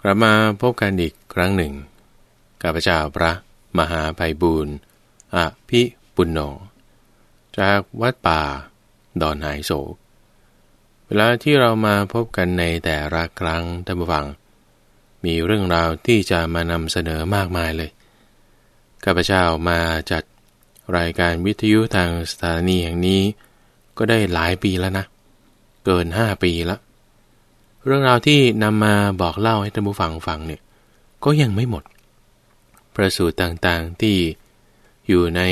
กลับมาพบกันอีกครั้งหนึ่งกับพระเจ้าพระมหาภัยบูรณ์อภิปุณโญจากวัดป่า ดอนหายโศก เวลาที่เรามาพบกันในแต่ละครั้งท่านผู้ฟัง มีเรื่องราวที่จะมานำเสนอมากมายเลยข้าพเจ้ามาจัดรายการวิทยุทางสถานีแห่งนี้ ก็ได้หลายปีแล้วนะ เกินห้าปีแล้ว เรื่องราวที่นำมาบอกเล่าให้ท่านผู้ฟังฟังเนี่ยก็ยังไม่หมด ประสูตรต่างๆที่อยู่ใน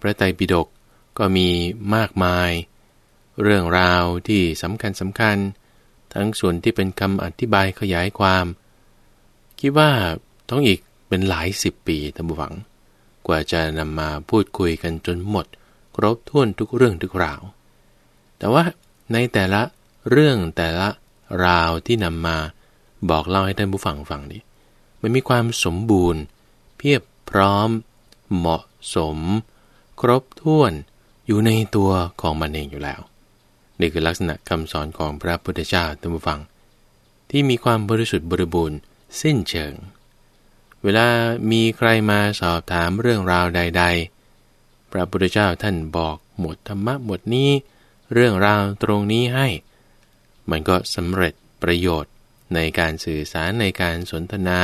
พระไตรปิฎกก็มีมากมาย เรื่องราวที่สำคัญสำคัญ ทั้งส่วนที่เป็นคำอธิบายขยายความ คิดว่าต้องอีกเป็นหลายสิบปีท่านผู้ฟัง กว่าจะนำมาพูดคุยกันจนหมด ครบถ้วนทุกเรื่องทุกราว แต่ว่าในแต่ละเรื่องแต่ละ ราวที่นำมาบอกเล่าให้ท่านผู้ฟังฟังนี่มันมีความสมบูรณ์ เพียบพร้อม เหมาะสม ครบถ้วนอยู่ในตัวของมันเองอยู่แล้ว นี่คือลักษณะคำสอนของพระพุทธเจ้าท่านผู้ฟัง ที่มีความบริสุทธิ์บริบูรณ์สิ้นเชิง เวลามีใครมาสอบถามเรื่องราวใด ๆ พระพุทธเจ้าท่านบอกหมดธรรมะหมดนี้ เรื่องราวตรงนี้ให้ มันก็สำเร็จประโยชน์ในการสื่อสารในการสนทนา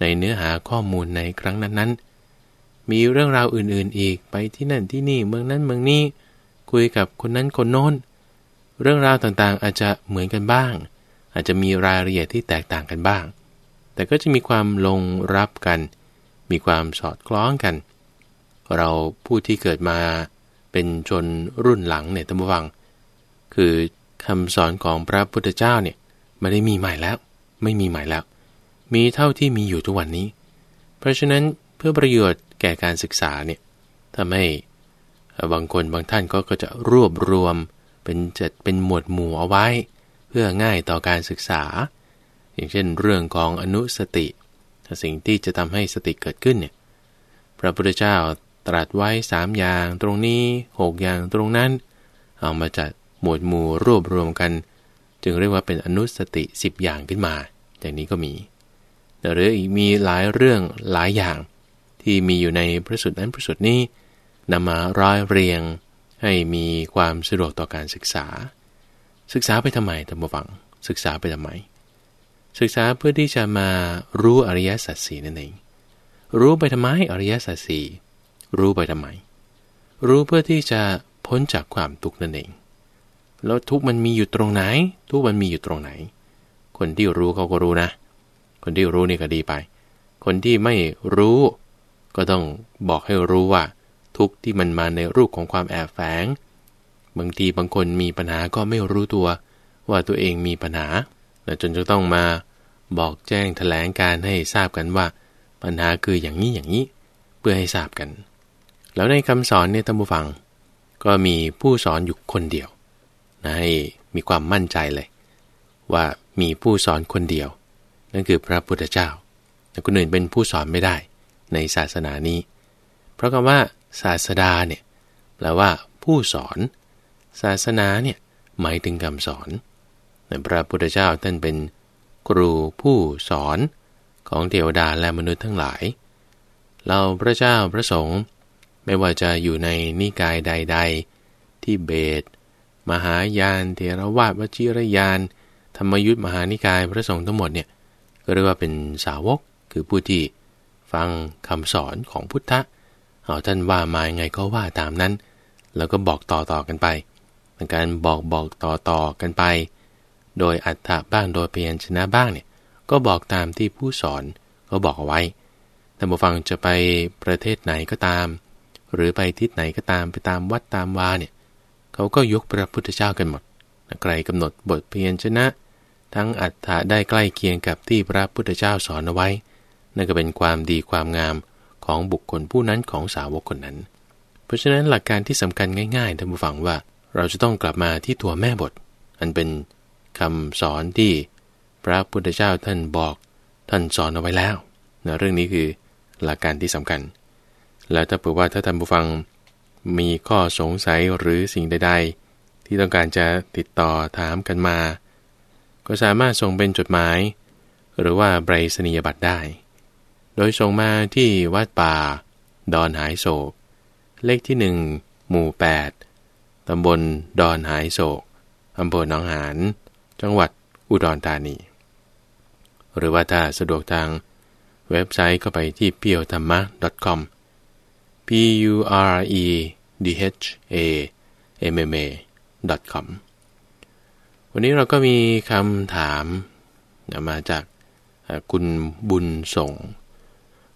ในเนื้อหาข้อมูลในครั้งนั้นๆ มีเรื่องราวอื่นๆอีกไปที่นั่นที่นี่เมืองนั้นเมืองนี้ คุยกับคนนั้นคนโน้น เรื่องราวต่างๆอาจจะเหมือนกันบ้าง อาจจะมีรายละเอียดที่แตกต่างกันบ้าง แต่ก็จะมีความลงรับกัน มีความสอดคล้องกัน เราผู้ที่เกิดมาเป็นชนรุ่นหลังเนี่ยตั้งวัง คือ คำสอนของพระพุทธเจ้าเนี่ยไม่ได้มีใหม่แล้ว ไม่มีใหม่แล้ว มีเท่าที่มีอยู่ทุกวันนี้ เพราะฉะนั้นเพื่อประโยชน์แก่การศึกษาเนี่ยทำให้บางคนบางท่านก็ก็จะรวบรวมเป็นจัดเป็นหมวดหมู่เอาไว้ เพื่อง่ายต่อการศึกษา อย่างเช่นเรื่องของอนุสติสิ่งที่จะทำให้สติเกิดขึ้นเนี่ยพระพุทธเจ้าตรัสไว้สามอย่างตรงนี้หกอย่างตรงนั้น เอามาจัด หมวดหมู่รวบรวมกัน จึงเรียกว่าเป็นอนุสติ 10 อย่างขึ้นมา อย่างนี้ก็มีหรืออีกมีหลายเรื่องหลายอย่าง ที่มีอยู่ในพระสูตรนั้นพระสูตรนี้นำมาร้อยเรียง ให้มีความสะดวกต่อการศึกษา ศึกษาไปทำไมท่านผู้ฟัง ศึกษาไปทำไม ศึกษาเพื่อที่จะมารู้อริยสัจสี่นั่นเองรู้ไปทำไมอริยสัจสี่รู้ไปทำไม รู้เพื่อที่จะพ้นจากความทุกข์นั่นเอง แล้วทุกมันมีอยู่ตรงไหน ทุกมันมีอยู่ตรงไหน คนที่รู้เขาก็รู้นะ คนที่รู้นี่ก็ดีไป คนที่ไม่รู้ ก็ต้องบอกให้รู้ว่า ทุกที่มันมาในรูปของความแอบแฝง บางทีบางคนมีปัญหาก็ไม่รู้ตัว ว่าตัวเองมีปัญหาและจนจะต้องมาบอกแจ้งแถลงการให้ทราบกันว่า ปัญหาคืออย่างนี้อย่างนี้ เพื่อให้ทราบกัน แล้วในคำสอนเนี่ยท่านผู้ฟัง ก็มีผู้สอนอยู่คนเดียว นะให้มีความมั่นใจเลย ว่ามีผู้สอนคนเดียว นั่นคือพระพุทธเจ้าแต่คนอื่นเป็นผู้สอนไม่ได้ ในศาสนานี้ เพราะคำว่า ศาสดาเนี่ยแปลว่า ผู้สอน ศาสนาเนี่ยหมายถึงคำสอนพระพุทธเจ้าท่านเป็นครูผู้สอนของเทวดาและมนุษย์ทั้งหลาย เราพระเจ้าพระสงฆ์ไม่ว่าจะอยู่ในนิกายใด ๆ ที่เบต มหายานเทรวาสวชิรยาน ธรรมยุทธมหานิกายพระสงฆ์ทั้งหมดเนี่ยก็เรียกว่าเป็นสาวกคือผู้ที่ฟังคำสอนของพุทธะเอาท่านว่ามาไงก็ว่าตามนั้น แล้วก็บอกต่อต่อกันไปเป็นการบอกบอกต่อต่อกันไป โดยอัฏฐะบ้างโดยเพียนชนะบ้างเนี่ยก็บอกตามที่ผู้สอนก็บอกเอาไว้แต่ผู้ฟังจะไปประเทศไหนก็ตาม หรือไปทิศไหนก็ตามไปตามวัดตามวาเนี่ย เขาก็ยกพระพุทธเจ้ากันหมด ใครกำหนดบทเพียรชนะ ทั้งอัฏฐะได้ใกล้เคียงกับที่พระพุทธเจ้าสอนเอาไว้ นั่นก็เป็นความดีความงามของบุคคลผู้นั้นของสาวกคนนั้น เพราะฉะนั้นหลักการที่สำคัญง่ายๆท่านผู้ฟังว่า เราจะต้องกลับมาที่ตัวแม่บท อันเป็นคำสอนที่พระพุทธเจ้าท่านบอกท่านสอนเอาไว้แล้วนะเรื่องนี้คือหลักการที่สำคัญ แล้วถ้าเผื่อว่าถ้าท่านผู้ฟัง มีข้อสงสัยหรือสิ่งใด ๆ ที่ต้องการจะติดต่อถามกันมา ก็สามารถส่งเป็นจดหมาย หรือว่าใบสนียบัตรได้ โดยส่งมาที่วัดป่า ดอนหายโศก เลขที่หนึ่งหมู่ 8 ตำบลดอนหายโศกอำเภอหนองหาน จังหวัดอุดรธานี หรือว่าถ้าสะดวกทางเว็บไซต์ก็ไปที่ p i o t h a m m a com p u r e d h a m m a com วันนี้เราก็มีคำถามมาจากคุณบุญส่ง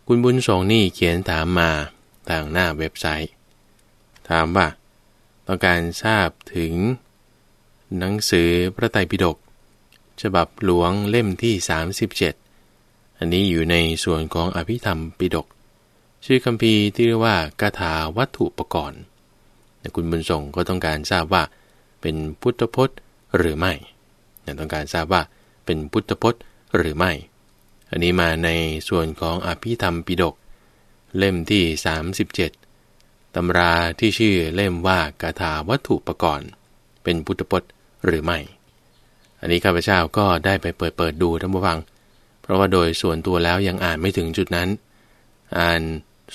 คุณบุญส่งนี่เขียนถามมาทางหน้าเว็บไซต์ ถามว่า ต้องการทราบถึง หนังสือพระไตรปิฎกฉบับหลวงเล่มที่ 37 อันนี้อยู่ในส่วนของอภิธรรมปิฎก ชื่อคำพีที่เรียกว่ากถาวัตถุประกรณ์คุณบุญส่งก็ต้องการทราบว่า เป็นพุทธพจน์หรือไม่ต้องการทราบว่าเป็นพุทธพจน์หรือไม่ อันนี้มาในส่วนของอภิธรรมปิฎกเล่มที่ 37ตำราที่ชื่อเล่มว่ากถาวัตถุประกรณ์เป็นพุทธพจน์หรือไม่ อันนี้ข้าพเจ้าก็ได้ไปเปิดเปิดดูท่านผู้ฟัง เพราะว่าโดยส่วนตัวแล้วยังอ่านไม่ถึงจุดนั้น อ่าน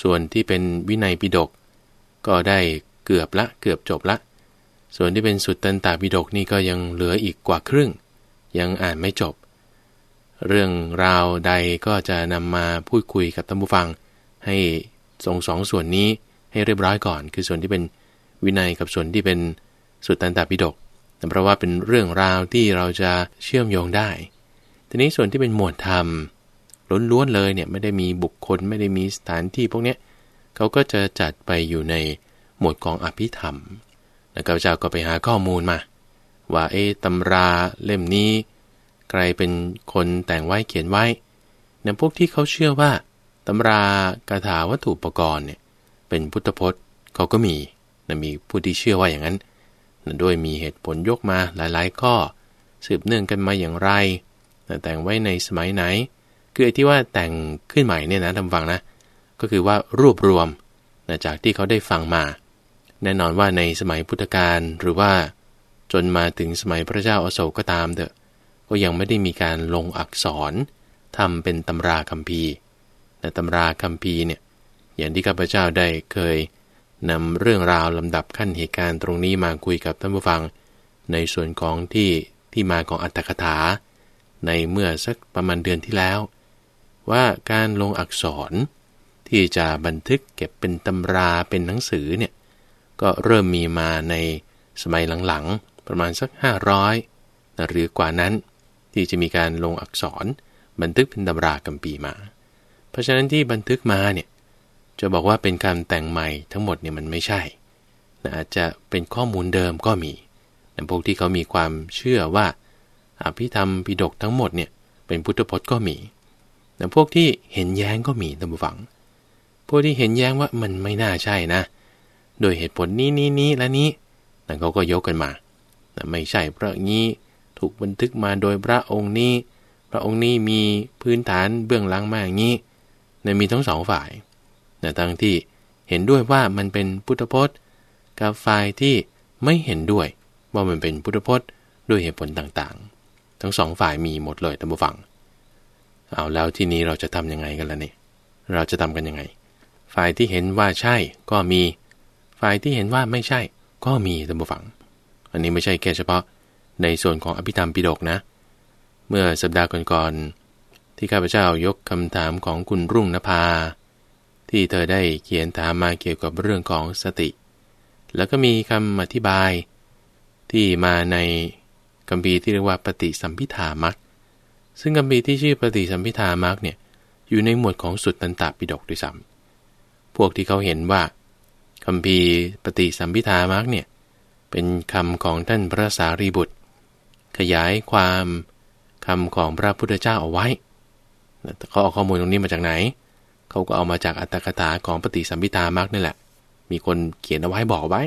ส่วนที่เป็นวินัยปิฎกก็ได้เกือบละเกือบจบละ ส่วนที่เป็นสุดตันตาปิฎกนี่ก็ยังเหลืออีกกว่าครึ่ง ยังอ่านไม่จบ เรื่องราวใดก็จะนำมาพูดคุยกับท่านผู้ฟัง ให้ทรงสองส่วนนี้ให้เรียบร้อยก่อน คือส่วนที่เป็นวินัยกับส่วนที่เป็นสุดตันตาปิฎกแต่เพราะว่าเป็นเรื่องราวที่เราจะเชื่อมโยงได้ ทีนี้ส่วนที่เป็นหมวดธรรม ล้วนๆเลยเนี่ยไม่ได้มีบุคคลไม่ได้มีสถานที่พวกนี้เขาก็จะจัดไปอยู่ในหมวดของอภิธรรมแล้วก็เจ้าก็ไปหาข้อมูลมา ว่าเอตำราเล่มนี้ ใครเป็นคนแต่งไว้เขียนไว้เนี่ยพวกที่เขาเชื่อว่าตำรากถาวัตถุปกรณ์เนี่ยเป็นพุทธพจน์เขาก็มีนะมีผู้ที่เชื่อว่าอย่างนั้นด้วยมีเหตุผลยกมาหลายๆ ข้อ สืบเนื่องกันมาอย่างไรแต่งไว้ในสมัยไหน คือที่ว่าแต่งขึ้นใหม่เนี่ยนะทำฟังนะ ก็คือว่ารวบรวมจากที่เขาได้ฟังมา แน่นอนว่าในสมัยพุทธกาลหรือว่าจนมาถึงสมัยพระเจ้าอโศกก็ตามเถอะ ก็ยังไม่ได้มีการลงอักษรทำเป็นตำราคัมภีร์แต่ตำราคัมภีร์เนี่ยอย่างที่ข้าพเจ้าได้เคยนำเรื่องราวลำดับขั้นเหตุการณ์ตรงนี้มาคุยกับท่านผู้ฟัง ในส่วนของที่ที่มาของอัตถกถา ในเมื่อสักประมาณเดือนที่แล้ว ว่าการลงอักษร ที่จะบันทึกเก็บเป็นตำราเป็นหนังสือเนี่ยก็เริ่มมีมาในสมัยหลังๆ ประมาณสัก 500 หรือกว่านั้นที่จะมีการลงอักษรบันทึกเป็นตำรากัมปีมา เพราะฉะนั้นที่บันทึกมาเนี่ยจะบอกว่าเป็นการแต่งใหม่ทั้งหมดเนี่ยมันไม่ใช่นะอาจจะเป็นข้อมูลเดิมก็มีแต่พวกที่เขามีความเชื่อว่าอภิธรรมปิฎกทั้งหมดเนี่ยเป็นพุทธพจน์ก็มี แต่พวกที่เห็นแย้งก็มีท่านผู้ฟัง พวกที่เห็นแย้งว่ามันไม่น่าใช่นะ โดยเหตุผลนี้นี้นี้และนี้แต่เขาก็ยกกันมา แต่ไม่ใช่เพราะงี้ถูกบันทึกมาโดยพระองค์นี้ พระองค์นี้มีพื้นฐานเบื้องหลังมาอย่างนี้ในมีทั้งสองฝ่ายนะทั้งที่เห็นด้วยว่ามันเป็นพุทธพจน์ กับฝ่ายที่ไม่เห็นด้วยว่ามันเป็นพุทธพจน์ด้วยเหตุผลต่างๆ ทั้งสองฝ่ายมีหมดเลยท่านผู้ฟัง เอาแล้วที่นี้เราจะทํำยังไงกันล่ะเนี่ยเราจะทำกันยังไง ฝ่ายที่เห็นว่าใช่ก็มี ฝ่ายที่เห็นว่าไม่ใช่ ก็มีท่านผู้ฟัง อันนี้ไม่ใช่แค่เฉพาะในส่วนของอภิธรรมปิฎกนะ เมื่อสัปดาห์ก่อนๆที่ข้าพเจ้ายกคำถามของคุณรุ่งนภา ที่เธอได้เขียนถามมาเกี่ยวกับเรื่องของสติ แล้วก็มีคำอธิบายที่มาในคัมภีที่เรียกว่าปฏิสัมพิธามัก ซึ่งคัมภีที่ชื่อปฏิสัมพิธามักเนี่ยอยู่ในหมวดของสุดตันตปิฎกด้วยซ้ำพวกที่เขาเห็นว่าคัมภีปฏิสัมพิธามักเนี่ยเป็นคำของท่านพระสารีบุตร ขยายความคำของพระพุทธเจ้าเอาไว้เขาเอาข้อมูลตรงนี้มาจากไหน เขาก็เอามาจากอัตถกถาของปฏิสัมพิธามักนี่แหละ มีคนเขียนเอาไว้บอกไว้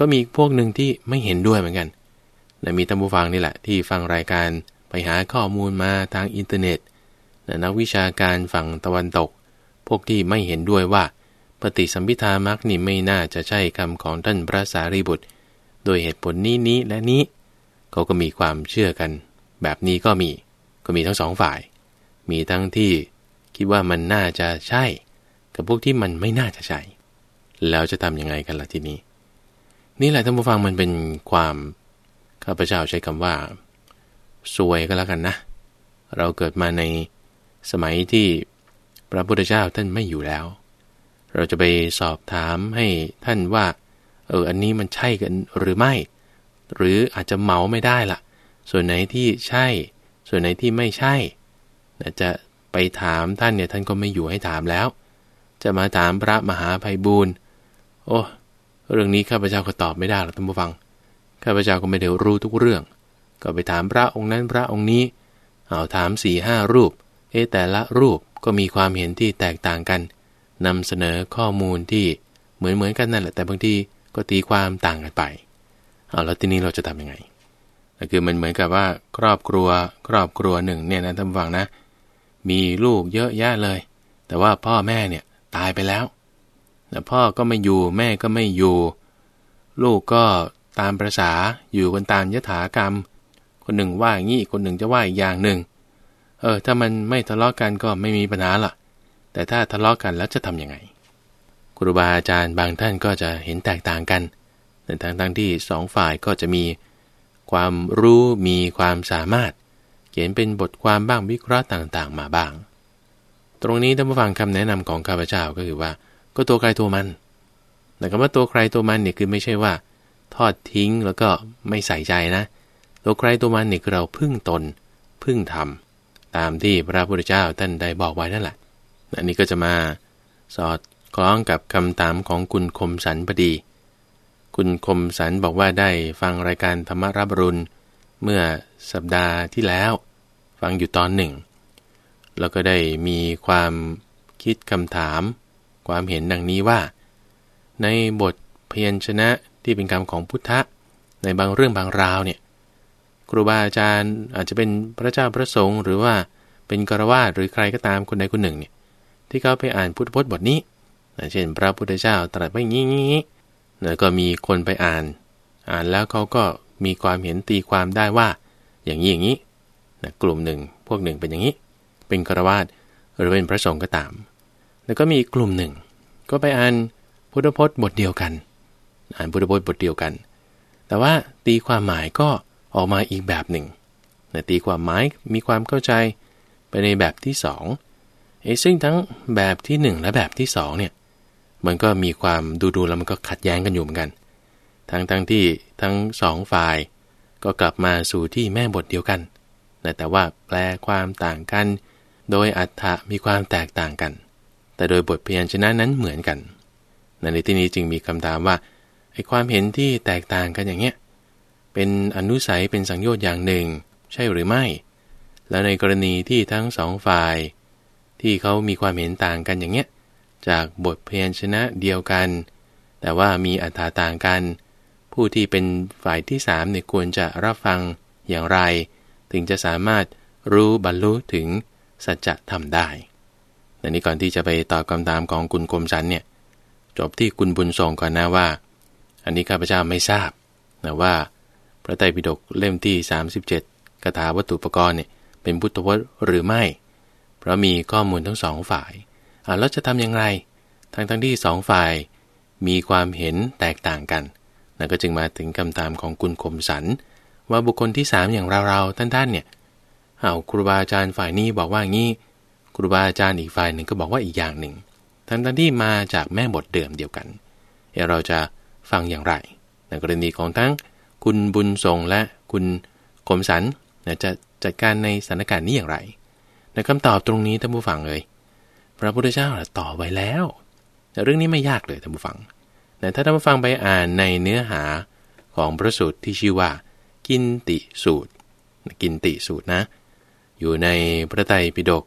ก็มีพวกหนึ่งที่ไม่เห็นด้วยเหมือนกัน มีท่านผู้ฟังนี่แหละที่ฟังรายการ ไปหาข้อมูลมาทางอินเทอร์เน็ตนักวิชาการฝั่งตะวันตก พวกที่ไม่เห็นด้วยว่า ปฏิสัมพิธามักนี่ไม่น่าจะใช่คำของท่านพระสารีบุตร โดยเหตุผลนี้นี้และนี้ เขาก็มีความเชื่อกัน แบบนี้ก็มี ก็มีทั้งสองฝ่าย มีทั้งที่คิดว่ามันน่าจะใช่ กับพวกที่มันไม่น่าจะใช่ แล้วจะทำยังไงกันล่ะทีนี้ นี่แหละท่านผู้ฟังมันเป็นความข้าพเจ้าใช้คำว่า สวยก็แล้วกันนะ เราเกิดมาในสมัยที่พระพุทธเจ้าท่านไม่อยู่แล้ว เราจะไปสอบถามให้ท่านว่า เออ อันนี้มันใช่กันหรือไม่ หรืออาจจะเมาไม่ได้ละ่ะ ส่วนไหนที่ใช่ ส่วนไหนที่ไม่ใช่จะไปถามท่านเนี่ยท่านก็ไม่อยู่ให้ถามแล้ว จะมาถามพระมหาภัยบูรณ์โอ้ เรื่องนี้ข้าพเจ้าก็ตอบไม่ได้หรอกท่านผู้ฟัง ข้าพเจ้าก็ไม่ได้รู้ทุกเรื่อง ก็ไปถามพระองค์นั้นพระองค์นี้ เอาถามสี่ห้ารูป เอแต่ละรูปก็มีความเห็นที่แตกต่างกันนำเสนอข้อมูลที่เหมือนเหมือนกันนั่นแหละแต่บางทีก็ตีความต่างกันไปเอาแล้วทีนี้เราจะทํำยังไงก็คือมันเหมือนกับว่าครอบครัวครอบครัวหนึ่งเนี่ยนะท่านฟังนะ มีลูกเยอะแยะเลย แต่ว่าพ่อแม่เนี่ยตายไปแล้วแต่พ่อก็ไม่อยู่แม่ก็ไม่อยู่ ลูกก็ตามประษาอยู่กันตามยถากรรม คนหนึ่งว่าอย่างนี้คนหนึ่งจะว่าอีกอย่างหนึ่ง เออ ถ้ามันไม่ทะเลาะกกันก็ไม่มีปัญหาละแต่ถ้าทะเลาะกกันแล้วจะทํำยังไง ครูบาอาจารย์บางท่านก็จะเห็นแตกต่างกันแต่ทั้งทั้งที่สองฝ่ายก็จะมีความรู้มีความสามารถ เขียนเป็นบทความบ้างวิเคราะห์ต่างๆ มาบ้าง ตรงนี้ท่านผู้ฟังคำแนะนำของข้าพเจ้าก็คือว่า ก็ตัวใครตัวมันแต่คำว่าตัวใครตัวมันเนี่ยคือไม่ใช่ว่า ทอดทิ้งแล้วก็ไม่ใส่ใจนะ ตัวใครตัวมันนี่คือเราพึ่งตน พึ่งทำตามที่พระพุทธเจ้าท่านได้บอกไว้นั่นแหละอันนี้ก็จะมาสอดคล้องกับคำถามของคุณคมสันพอดี คุณคมสันบอกว่าได้ฟังรายการธรรมรับรุณ เมื่อสัปดาห์ที่แล้ว ฟังอยู่ตอนหนึ่ง แล้วก็ได้มีความคิดคำถาม ความเห็นดังนี้ว่า ในบทเพียรชนะที่เป็นคำของพุทธะ ในบางเรื่องบางราวเนี่ย ครูบาอาจารย์อาจจะเป็นพระเจ้าพระสงฆ์หรือว่าเป็นกรวาดหรือใครก็ตามคนใดคนหนึ่งเนี่ยที่เขาไปอ่านพุทธพจน์บทนี้เช่น พระพุทธเจ้าตรัสไว้งี้งี้แล้วก็มีคนไปอ่าน อ่านแล้วเขาก็มีความเห็นตีความได้ว่า อย่างนี้อย่างนี้นะกลุ่มหนึ่งพวกหนึ่งเป็นอย่างนี้ เป็นกรวาดหรือเป็นพระสงฆ์ก็ตาม แล้วก็มีกกลุ่มหนึ่ง ก็ไปอ่านพุทธพจน์บทเดียวกัน อ่านพุทธพจน์บทเดียวกัน แต่ว่าตีความหมายก็ ออกมาอีกแบบหนึ่งนะตีความหมายมีความเข้าใจไปในแบบที่สองไอ้ซึ่งทั้งแบบที่ 1 และแบบที่2เนี่ยมันก็มีความดูดูแล้วมันก็ขัดแย้งกันอยู่เหมือนกัน ทั้งทั้งที่ทั้งสองฝ่าย ก็กลับมาสู่ที่แม่บทเดียวกันแต่ว่าแปลความต่างกัน โดยอัฏฐะมีความแตกต่างกัน แต่โดยบทพยัญชนะนั้นเหมือนกัน ในที่นี้จึงมีคำถามว่าไอ้ความเห็นที่แตกต่างกันอย่างเงี้ย เป็นอนุสัยเป็นสังโยชน์อย่างหนึ่ง ใช่หรือไม่ แล้วในกรณีที่ทั้งสองฝ่าย ที่เขามีความเห็นต่างกันอย่างเงี้ยจากบทเพียนชนะเดียวกัน แต่ว่ามีอัตราต่างกัน ผู้ที่เป็นฝ่ายที่สามเนี่ยควรจะรับฟังอย่างไร ถึงจะสามารถรู้บรรลุถึงสัจธรรมได้แต่นี้ก่อนที่จะไปตอบคำถามของคุณกรมสันเนี่ยจบที่คุณบุญส่งก่อนนะว่า อันนี้ข้าพเจ้าไม่ทราบนะว่า ระไตรปิฎกเล่มที่ 37คาถาวัตถุปกรณ์เนี่ยเป็นพุทธวจน์หรือไม่ เพราะมีข้อมูลทั้งสองฝ่ายอ่าแล้วจะทำอย่างไร ทั้งทั้งที่สองฝ่ายมีความเห็นแตกต่างกันนั่นก็จึงมาถึงคำถามของคุณคมสันว่าบุคคลที่สามอย่างเราๆท่านๆเนี่ยเอาครูบาอาจารย์ฝ่ายนี้บอกว่างี้ ครูบาอาจารย์อีกฝ่ายหนึ่งก็บอกว่าอีกอย่างหนึ่ง ทั้งทั้งที่มาจากแม่บทเดิมเดียวกัน เราจะฟังอย่างไร ในกรณีของทั้ง คุณบุญทรงและคุณคมสันจะจัดการในสถานการณ์นี้อย่างไรในคำตอบตรงนี้ท่านผู้ฟังเลย พระพุทธเจ้าตอบไว้แล้ว เรื่องนี้ไม่ยากเลยท่านผู้ฟังแต่ถ้าท่านผู้ฟังไปอ่านในเนื้อหาของพระสูตรที่ชื่อว่า กินติสูตร กินติสูตรนะ อยู่ในพระไตรปิฎก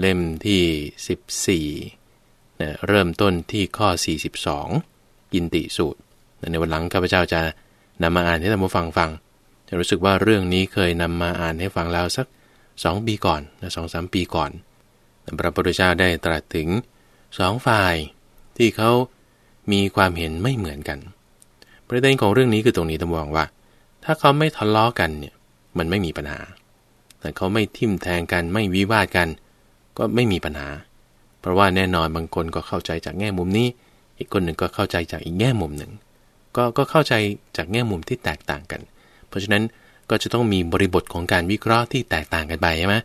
เล่มที่ 14เริ่มต้นที่ข้อ 42 กินติสูตร ในวันหลังข้าพเจ้าจะ นำมาอ่านให้ท่านผู้ฟังฟังจะรู้สึกว่าเรื่องนี้เคยนำมาอ่านให้ฟังแล้วสักสองปีก่อนสองสามปีก่อน พระพุทธเจ้าได้ตรัสถึงสองฝ่ายที่เขามีความเห็นไม่เหมือนกัน ประเด็นของเรื่องนี้คือตรงนี้ต้องมองว่า ถ้าเขาไม่ทะเลาะกันเนี่ยมันไม่มีปัญหา แต่เขาไม่ทิ่มแทงกันไม่วิวาทกัน ก็ไม่มีปัญหา เพราะว่าแน่นอนบางคนก็เข้าใจจากแง่มุมนี้ อีกคนหนึ่งก็เข้าใจจากอีกแง่มุมหนึ่ง ก็ก็เข้าใจจากแง่มุมที่แตกต่างกัน เพราะฉะนั้นก็จะต้องมีบริบทของการวิเคราะห์ที่แตกต่างกันไปใช่ไหม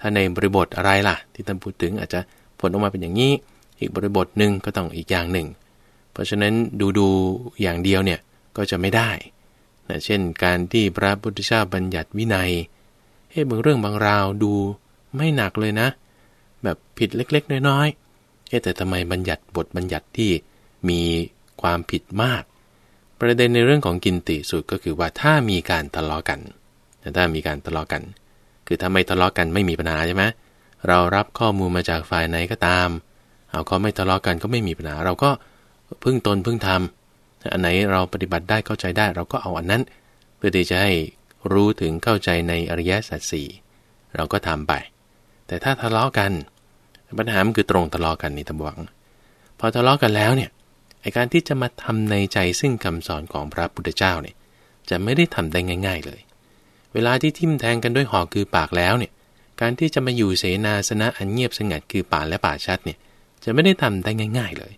ถ้าในบริบทอะไรล่ะ ที่ท่านพูดถึงอาจจะผลออกมาเป็นอย่างนี้ อีกบริบทหนึ่งก็ต้องอีกอย่างหนึ่ง เพราะฉะนั้นดูดูอย่างเดียวเนี่ยก็จะไม่ได้นะเช่น การที่พระพุทธเจ้าบัญญัติวินัยเฮ้บางเรื่องบางราวดูไม่หนักเลยนะ แบบผิดเล็ก ๆ น้อยๆเฮ้แต่ทำไมบัญญัติบทบัญญัติที่มีความผิดมาก ประเด็นในเรื่องของกินติสุดก็คือว่าถ้ามีการทะเลาะกันถ้ามีการทะเลาะกัน คือถ้าไม่ทะเลาะกันไม่มีปัญหาใช่ไหมเรารับข้อมูลมาจากฝ่ายไหนก็ตาม เอาเขาไม่ทะเลาะกันก็ไม่มีปัญหา เราก็พึ่งตนพึ่งทำอันไหนเราปฏิบัติได้เข้าใจได้ เราก็เอาอันนั้น เพื่อที่จะให้รู้ถึงเข้าใจในอริยสัจสี่เราก็ทำไป แต่ถ้าทะเลาะกัน ปัญหามันคือตรงทะเลาะกันนี่ตำวัง พอทะเลาะกันแล้วเนี่ย ไอการที่จะมาทำในใจซึ่งคำสอนของพระพุทธเจ้าเนี่ยจะไม่ได้ทำได้ง่าย ๆเลย เวลาที่ทิ่มแทงกันด้วยหอกคือปากแล้วเนี่ยการที่จะมาอยู่เสนาสนะอันเงียบสงัดคือป่าและป่าชัดเนี่ยจะไม่ได้ทำได้ง่าย ๆเลย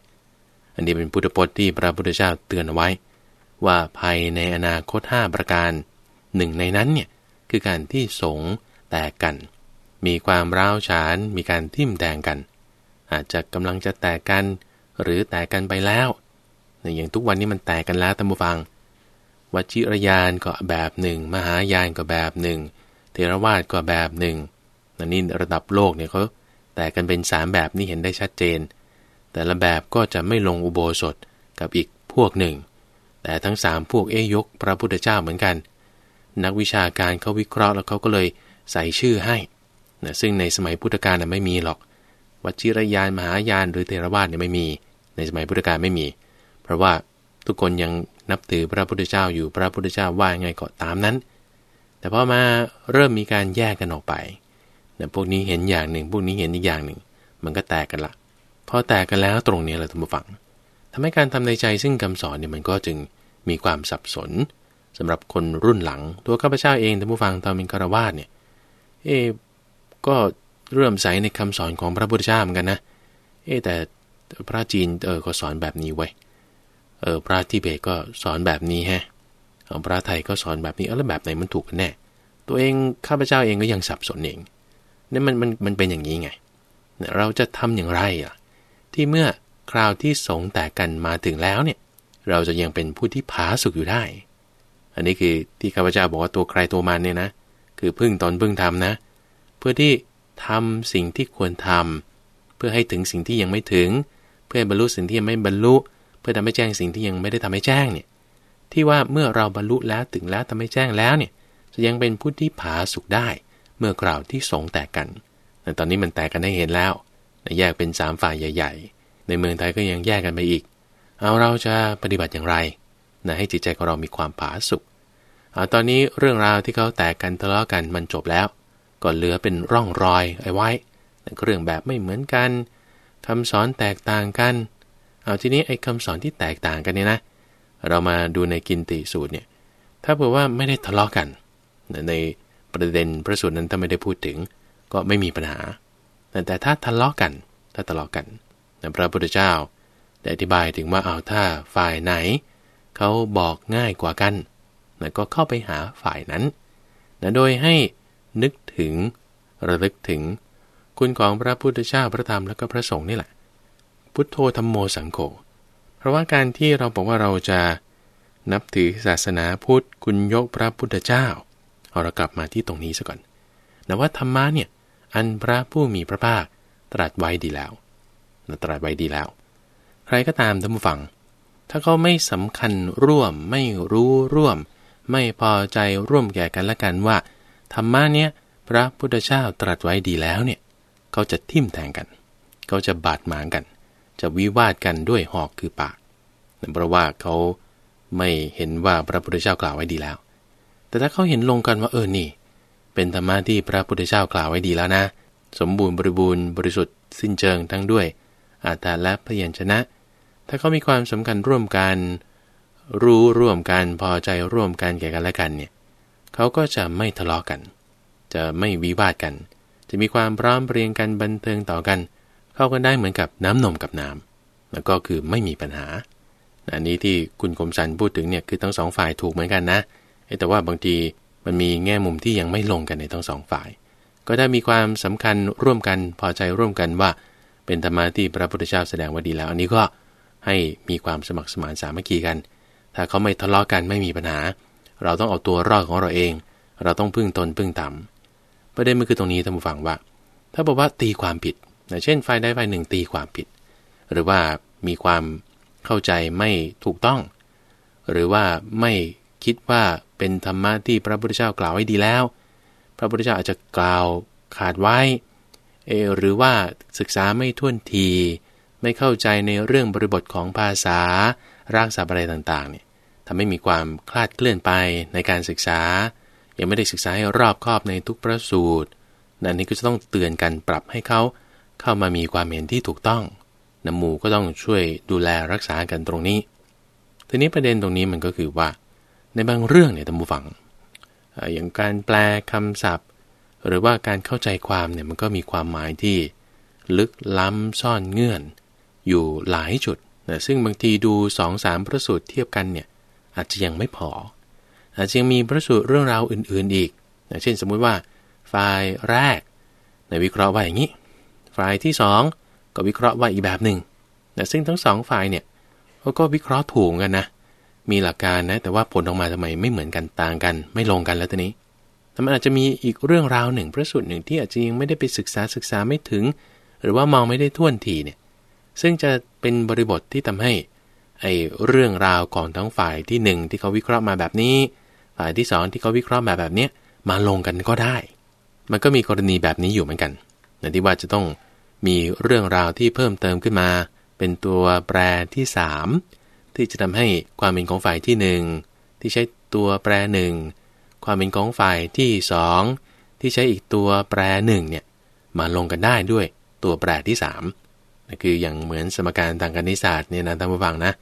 อันนี้เป็นพุทธพจน์ที่พระพุทธเจ้าเตือนไว้ ว่าภัยในอนาคต5ประการหนึ่งในนั้นเนี่ยคือการที่สงแตกกัน มีความร้าวฉาน มีการทิ่มแทงกัน อาจจะกำลังจะแตกกัน หรือแตกกันไปแล้วอย่างทุกวันนี้มันแตกกันแล้วท่านผู้ฟังวชิรยานก็แบบหนึ่ง มหายานก็แบบหนึ่งเทรวาสก็แบบหนึ่งนนี่ระดับโลกเนี่ยเขาแตกกันเป็นสามแบบนี่เห็นได้ชัดเจน แต่ละแบบก็จะไม่ลงอุโบสถกับอีกพวกหนึ่ง แต่ทั้งสามพวกเอยกพระพุทธเจ้าเหมือนกัน นักวิชาการเขาวิเคราะห์แล้วเขาก็เลยใส่ชื่อให้นะซึ่งในสมัยพุทธกาลน่ะไม่มีหรอกวชิรยานมหายานหรือเทรวาสเนี่ยไม่มี ในสมัยพุทธกาลไม่มี เพราะว่าทุกคนยังนับถือพระพุทธเจ้าอยู่พระพุทธเจ้าว่าไงก็ตามนั้น แต่พอมาเริ่มมีการแยกกันออกไปนะพวกนี้เห็นอย่างหนึ่ง พวกนี้เห็นอีกอย่างหนึ่ง มันก็แตกกันละพอแตกกันแล้วตรงนี้แหละท่านผู้ฟังทำให้การทำในใจซึ่งคำสอนเนี่ยมันก็จึงมีความสับสนสำหรับคนรุ่นหลัง ตัวข้าพเจ้าเองท่านผู้ฟังตอนเป็นคารวาสเนี่ยเอ๊ก็เริ่มใส่ในคำสอนของพระพุทธเจ้าเหมือนกันนะเอ๊แต่ พระจีนเออก็สอนแบบนี้ไว้เออพระทิเบตก็สอนแบบนี้ฮะพระไทยก็สอนแบบนี้แล้วแบบไหนมันถูกกันแน่ ตัวเองข้าพเจ้าเองก็ยังสับสนเองนี่มันมันมันเป็นอย่างนี้ไง เราจะทำอย่างไรอะที่เมื่อคราวที่สงแตกกันมาถึงแล้วเนี่ย เราจะยังเป็นผู้ที่ผาสุกอยู่ได้ อันนี้คือที่ข้าพเจ้าบอกว่าตัวใครตัวมันเนี่ยนะ คือพึ่งตนพึ่งทำนะ เพื่อที่ทำสิ่งที่ควรทำเพื่อให้ถึงสิ่งที่ยังไม่ถึง พื่อบรรลุสิ่งที่ยังไม่บรรลุ เพื่อทำให้แจ้งสิ่งที่ยังไม่ได้ทำให้แจ้งเนี่ยที่ว่าเมื่อเราบรรลุแล้วถึงแล้วทำให้แจ้งแล้วเนี่ยจะยังเป็นผู้ที่ผาสุกได้ เมื่อกล่าวที่สงแตกกันแต่ตอนนี้มันแตกกันให้เห็นแล้วแยกเป็น3ฝ่ายใหญ่ ๆ ในเมืองไทยก็ยังแยกกันไปอีก เอาเราจะปฏิบัติอย่างไรนะให้จิตใจของเรามีความผาสุกเอาตอนนี้เรื่องราวที่เขาแตกกันทะเลาะกันมันจบแล้ว ก็เหลือเป็นร่องรอยไอ้ไว้เรื่องแบบไม่เหมือนกัน คำสอนแตกต่างกันเอาทีนี้ไอ้คำสอนที่แตกต่างกันเนี่ยนะ เรามาดูในกินติสูตรเนี่ย ถ้าเผื่อว่าไม่ได้ทะเลาะกัน ในประเด็นพระสูตรนั้นถ้าไม่ได้พูดถึง ก็ไม่มีปัญหา แต่ถ้าทะเลาะกัน ถ้าทะเลาะกันพระพุทธเจ้าได้อธิบายถึงว่าเอาถ้าฝ่ายไหนเขาบอกง่ายกว่ากันนะก็เข้าไปหาฝ่ายนั้นนะโดยให้นึกถึงระลึกถึง คุณของพระพุทธเจ้าพระธรรมแล้วก็พระสงฆ์นี่แหละ พุทโธธรรมโมสังโฆเพราะว่าการที่เราบอกว่าเราจะนับถือศาสนาพุทธคุณยกพระพุทธเจ้าเอาเรากลับมาที่ตรงนี้ซะก่อนนะว่าธรรมะเนี่ยอันพระผู้มีพระภาคตรัสไว้ดีแล้วนะตรัสไว้ดีแล้ว ใครก็ตามท่านผู้ฟัง ถ้าเขาไม่สำคัญร่วมไม่รู้ร่วม ไม่พอใจร่วมแก่กันและกันว่าธรรมะเนี้ยพระพุทธเจ้าตรัสไว้ดีแล้วเนี่ย เขาจะทิ่มแทงกัน เขาจะบาดหมางกัน จะวิวาทกันด้วยหอกคือปากเพราะว่าเขาไม่เห็นว่าพระพุทธเจ้ากล่าวไว้ดีแล้ว แต่ถ้าเขาเห็นลงกันว่าเออนี่ เป็นธรรมะที่พระพุทธเจ้ากล่าวไว้ดีแล้วนะ สมบูรณ์บริบูรณ์บริสุทธิ์สิ้นเชิงทั้งด้วย อาตาและพยัญชนะ ถ้าเขามีความสำคัญร่วมกัน รู้ร่วมกันพอใจร่วมกันแก่กันและกันเนี่ยเขาก็จะไม่ทะเลาะกันจจะไม่วิวาทกัน จะมีความพร้อมเพรียงกันบันเทิงต่อกัน เข้ากันได้เหมือนกับน้ำนมกับน้ำแล้วก็คือไม่มีปัญหาอันนี้ที่คุณคมสันพูดถึงเนี่ยคือทั้งสองฝ่ายถูกเหมือนกันนะแต่ว่าบางทีมันมีแง่มุมที่ยังไม่ลงกันในทั้งสองฝ่าย ก็ถ้ามีความสำคัญร่วมกันพอใจร่วมกันว่า เป็นธรรมะที่พระพุทธเจ้าแสดงว่าดีแล้ว อันนี้ก็ให้มีความสมัครสมานสามัคคีกัน ถ้าเขาไม่ทะเลาะกันไม่มีปัญหา เราต้องเอาตัวรอดของเราเอง เราต้องพึ่งตนพึ่งต่ำ ประเด็นมันคือตรงนี้ท่านผู้ฟังว่า ถ้าบอกว่าตีความผิดเช่นฝ่ายใดฝ่ายหนึ่งตีความผิด หรือว่ามีความเข้าใจไม่ถูกต้อง หรือว่าไม่คิดว่าเป็นธรรมะที่พระพุทธเจ้ากล่าวไว้ดีแล้ว พระพุทธเจ้าอาจจะกล่าวขาดไว้เอหรือว่าศึกษาไม่ท่วนที ไม่เข้าใจในเรื่องบริบทของภาษา รากศัพท์อะไรต่างๆเนี่ยทำให้มีความคลาดเคลื่อนไปในการศึกษา ยังไม่ได้ศึกษาให้รอบคอบในทุกประสูตรนั่นนี้ก็จะต้องเตือนกันปรับให้เขาเข้ามามีความเห็นที่ถูกต้องนำหมูก็ต้องช่วยดูแลรักษากันตรงนี้ ทีนี้ประเด็นตรงนี้มันก็คือว่า ในบางเรื่องเนี่ยท่านผู้ฟัง อย่างการแปลคำศัพท์ หรือว่าการเข้าใจความเนี่ยมันก็มีความหมายที่ลึกล้ำซ่อนเงื่อน อยู่หลายจุดนะซึ่งบางทีดูสองสามพระสูตรเทียบกันเนี่ยอาจจะยังไม่พอ จจะยังมีพระสูตรเรื่องราวอื่นๆอีกนะเช่นสมมุติว่าฝ่ายแรกในวิเคราะห์ว่าอย่างนี้ ฝ่ายที่ 2 ก็วิเคราะห์ว่าอีกแบบหนึ่งนะซึ่งทั้งสองฝ่ายเนี่ยเขาก็วิเคราะห์ถูกกันนะ มีหลักการนะ แต่ว่าผลออกมาทำไมไม่เหมือนกันต่างกัน ไม่ลงกันแล้วตอนนี้แต่มันอาจจะมีอีกเรื่องราวหนึ่งพระสูตรหนึ่งที่อาจจะยังไม่ได้ไปศึกษาศึกษาไม่ถึง หรือว่ามองไม่ได้ท่วนทีเนี่ย ซึ่งจะเป็นบริบทที่ทำให้ไอ้เรื่องราวของทั้งฝ่ายที่1ที่เขาวิเคราะห์มาแบบนี้ ฝ่ายที่2ที่เขาวิเคราะห์มาแบบนี้มาลงกันก็ได้ มันก็มีกรณีแบบนี้อยู่เหมือนกันในที่ว่าจะต้องมีเรื่องราวที่เพิ่มเติมขึ้นมา เป็นตัวแปรที่ 3 ที่จะทำให้ความเป็นของฝ่ายที่ 1 ที่ใช้ตัวแปรหนึ่งความเป็นของฝ่ายที่ 2 ที่ใช้อีกตัวแปรหนึ่งเนี่ยมาลงกันได้ด้วยตัวแปรที่3นั่นคืออย่างเหมือนสมการทางคณิตศาสตร์เนี่ยนะท่านผู้ฟังนะ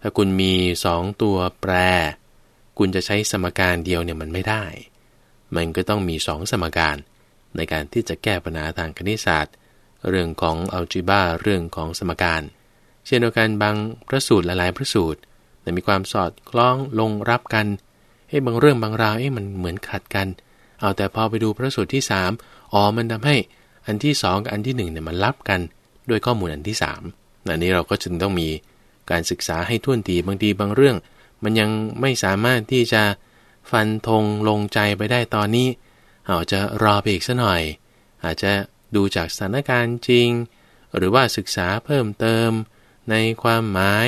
ถ้าคุณมี 2 ตัวแปร คุณจะใช้สมการเดียวเนี่ยมันไม่ได้ มันก็ต้องมี2สมการในการที่จะแก้ปัญหาทางคณิตศาสตร์ เรื่องของอัลจิบราเรื่องของสมการ เช่นเดียวกันบางพระสูตรหลายๆพระสูตรแต่มีความสอดคล้องลงรับกันเอ้บางเรื่องบางราวเอ้มันเหมือนขัดกัน เอาแต่พอไปดูพระสูตรที่3อ๋อมันทำให้อันที่ 2 กับอันที่1เนี่ยมันรับกันด้วยข้อมูลอันที่3อันนี้เราก็จึงต้องมีการศึกษาให้ท่วนทีบางทีบางเรื่อง มันยังไม่สามารถที่จะฟันธงลงใจไปได้ตอนนี้อาจจะรอไปอีกสักหน่อย อาจจะดูจากสถานการณ์จริง หรือว่าศึกษาเพิ่มเติม ในความหมาย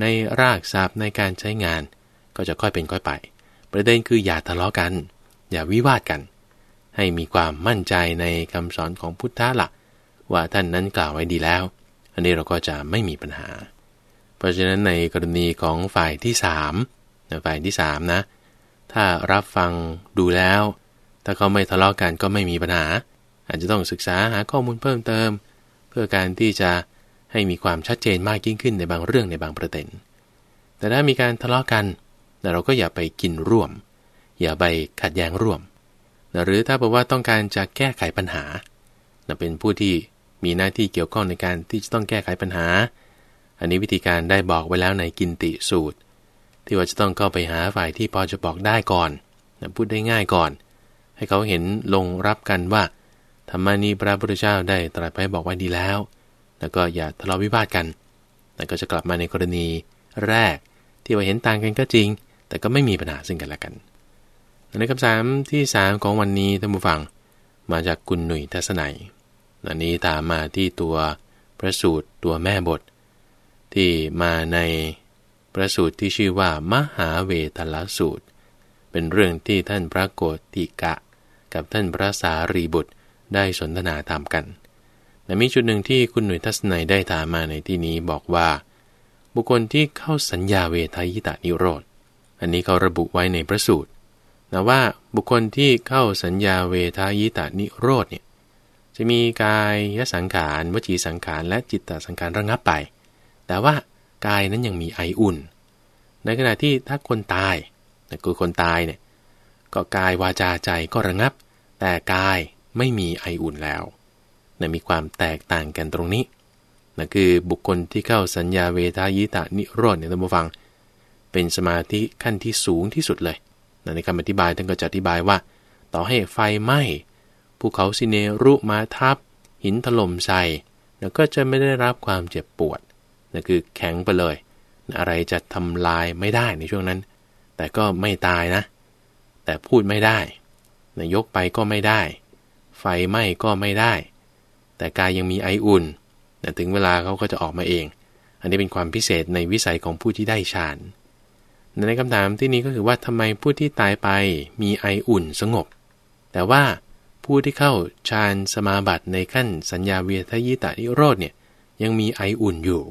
ในรากศัพท์ในการใช้งาน ก็จะค่อยเป็นค่อยไป ประเด็นคืออย่าทะเลาะกัน อย่าวิวาทกัน ให้มีความมั่นใจในคำสอนของพุทธะละ่ะว่าท่านนั้นกล่าวไว้ดีแล้ว อันนี้เราก็จะไม่มีปัญหา เพราะฉะนั้นในกรณีของฝ่ายที่3ฝ่ายที่3นะ ถ้ารับฟังดูแล้ว ถ้าเขาไม่ทะเลาะกันก็ไม่มีปัญหา อาจจะต้องศึกษาหาข้อมูลเพิ่มเติม เพื่อการที่จะให้มีความชัดเจนมากยิ่งขึ้นในบางเรื่องในบางประเด็น แต่ถ้ามีการทะเลาะกันเราก็อย่าไปกินร่วม อย่าไปขัดแย้งร่วม หรือถ้าบอกว่าต้องการจะแก้ไขปัญหา เป็นผู้ที่มีหน้าที่เกี่ยวข้องในการที่จะต้องแก้ไขปัญหา อันนี้วิธีการได้บอกไว้แล้วในกินติสูตร ที่ว่าจะต้องเข้าไปหาฝ่ายที่พอจะบอกได้ก่อนพูดได้ง่ายก่อน ให้เขาเห็นลงรับกันว่าธรรมานี้พระพุทธเจ้าได้ตรัสไปบอกไว้ดีแล้ว แล้วก็อย่าทะเลาะวิวาทกันแล้วก็จะกลับมาในกรณีแรกที่ว่าเห็นต่างกันก็จริง แต่ก็ไม่มีปัญหาซึ่งกันและกันในคำถามที่3ของวันนี้ท่านผู้ฟังมาจากคุณหนุ่ยทัศนัยอันนี้ตามมาที่ตัวพระสูตรตัวแม่บท ที่มาในพระสูตรที่ชื่อว่ามหาเวทลสูตร เป็นเรื่องที่ท่านพระโกติกะ กับท่านพระสารีบุตรได้สนทนาตามกันแต่มีจุดหนึ่งที่คุณหนุ่ยทัศนัยได้ถามมาในที่นี้บอกว่า บุคคลที่เข้าสัญญาเวทายตานิโรธ อันนี้เขาระบุไว้ในพระสูตรนะว่าบุคคลที่เข้าสัญญาเวทายตานิโรธเนี่ยจะมีกายยสังขารวจีสังขารและจิตตสังขารระงับไป แต่ว่ากายนั้นยังมีไออุ่น ในขณะที่ถ้าคนตายคือคนตายเนี่ยก็กายวาจาใจก็ระงับ แต่กายไม่มีไออุ่นแล้วนะมีความแตกต่างกันตรงนี้นะคือบุคคลที่เข้าสัญญาเวทายตานิโรธเนี่ยท่านผู้ฟัง เป็นสมาธิขั้นที่สูงที่สุดเลยนะในคำอธิบายท่านก็จะอธิบายว่า ต่อให้ไฟไหม้ภูเขาสิเนรุมาทับ หินถล่มใส่แล้วก็จะไม่ได้รับความเจ็บปวด นะคือแข็งไปเลยนะอะไรจะทำลายไม่ได้ในช่วงนั้น แต่ก็ไม่ตายนะ แต่พูดไม่ได้นะยกไปก็ไม่ได้ ไฟไหม้ก็ไม่ได้ แต่กายยังมีไออุ่นนะถึงเวลาเขาก็จะออกมาเอง อันนี้เป็นความพิเศษในวิสัยของผู้ที่ได้ฌานในคำถามที่นี้ก็คือว่าทำไมผู้ที่ตายไปมีไออุ่นสงบ แต่ว่าผู้ที่เข้าฌานสมาบัติในขั้นสัญญาเวทยิตานิโรธเนี่ยยังมีไออุ่นอยู่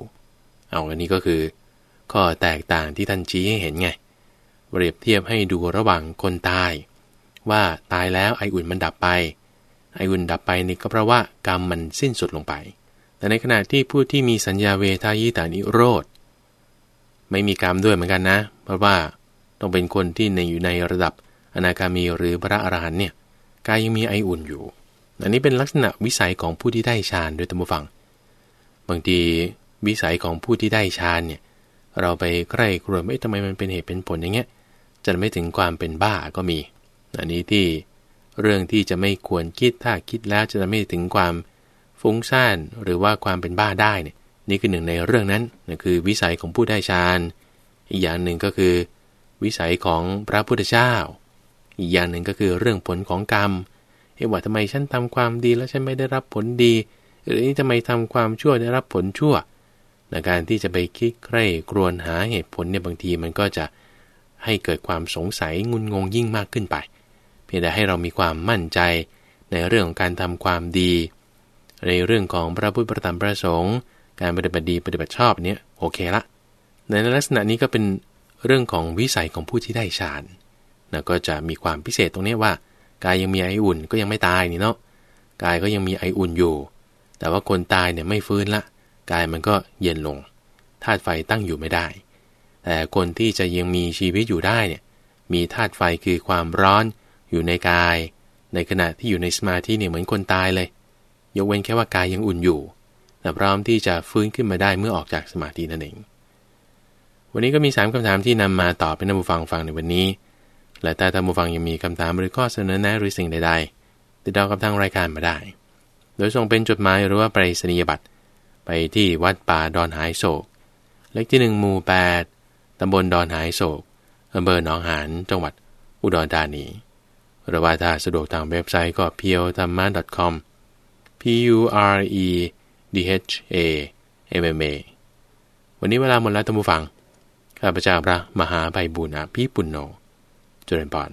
เอาอันนี้ก็คือ ข้อแตกต่างที่ท่านชี้ให้เห็นไง เปรียบเทียบให้ดูระหว่างคนตาย ว่าตายแล้วไออุ่นมันดับไป ไออุ่นดับไปนี่ก็เพราะว่ากรรมมันสิ้นสุดลงไป แต่ในขณะที่ผู้ที่มีสัญญาเวทายตานิโรธไม่มีกรรมด้วยเหมือนกันนะ เพราะว่าต้องเป็นคนที่ในอยู่ในระดับอนาคามีหรือพระอรหันเนี่ยกายยังมีไออุ่นอยู่ อันนี้เป็นลักษณะวิสัยของผู้ที่ได้ฌานด้วยตัมบูฟัง บางที วิสัยของผู้ที่ได้ฌานเนี่ย เราไปใกล้กลัวไม่ทำไมมันเป็นเหตุเป็นผลอย่างเงี้ยจะไม่ถึงความเป็นบ้าก็มี อันนี้ที่เรื่องที่จะไม่ควรคิดถ้าคิดแล้วจะไม่ถึงความฟุ้งซ่านหรือว่าความเป็นบ้าได้เนี่ยนี่คือหนึ่งในเรื่องนั้นนั่นคือวิสัยของผู้ได้ฌานอีกอย่างหนึ่งก็คือ วิสัยของพระพุทธเจ้า อีกอย่างหนึ่งก็คือเรื่องผลของกรรมเอ้ว่าทำไมฉันทำความดีแล้วฉันไม่ได้รับผลดี หรือนี่ทำไมทำความชั่วได้รับผลชั่ว ในการที่จะไปคิดใคร่กรวนหาเหตุผลเนี่ยบางทีมันก็จะให้เกิดความสงสัยงุนงงยิ่งมากขึ้นไป เพียงแต่ให้เรามีความมั่นใจในเรื่องของการทำความดี ในเรื่องของพระพุทธประธรรมประสงค์ การปฏิบัติดีปฏิบัติชอบเนี่ยโอเคละ ในลักษณะนี้ก็เป็นเรื่องของวิสัยของผู้ที่ได้ฌานนะก็จะมีความพิเศษตรงนี้ว่า กายยังมีไออุ่นก็ยังไม่ตายนี่เนาะกายก็ยังมีไออุ่นอยู่ แต่ว่าคนตายเนี่ยไม่ฟื้นละ กายมันก็เย็นลงธาตุไฟตั้งอยู่ไม่ได้ แต่คนที่จะยังมีชีวิตอยู่ได้เนี่ยมีธาตุไฟคือความร้อนอยู่ในกาย ในขณะที่อยู่ในสมาธิเนี่ยเหมือนคนตายเลย ยกเว้นแค่ว่ากายยังอุ่นอยู่ แต่พร้อมที่จะฟื้นขึ้นมาได้เมื่อออกจากสมาธินั่นเองวันนี้ก็มี 3คำถามที่นำมาตอบเป็นนักบุฟังฟังในวันนี้ และถ้าท่านผู้ฟังยังมีคำถามหรือข้อเสนอแนะหรือสิ่งใดๆ ติดต่อกับทางรายการมาได้ โดยส่งเป็นจดหมายหรือว่าไปรษณียบัตร ที่วัดป่าดอนหายโศก เลขที่1หมู่8ตำบลดอนหายโศกอำเภอหนองหานจังหวัดอุดรธานีหรือว่าถ้าสะดวกทางเว็บไซต์ก็ p u r e t h a m m a com p u r e d h a m m a วันนี้เวลาหมดแล้วท่านผู้ฟัง ข้าพเจ้าพระมหาไพบุญอภิปุณโญเจริญพร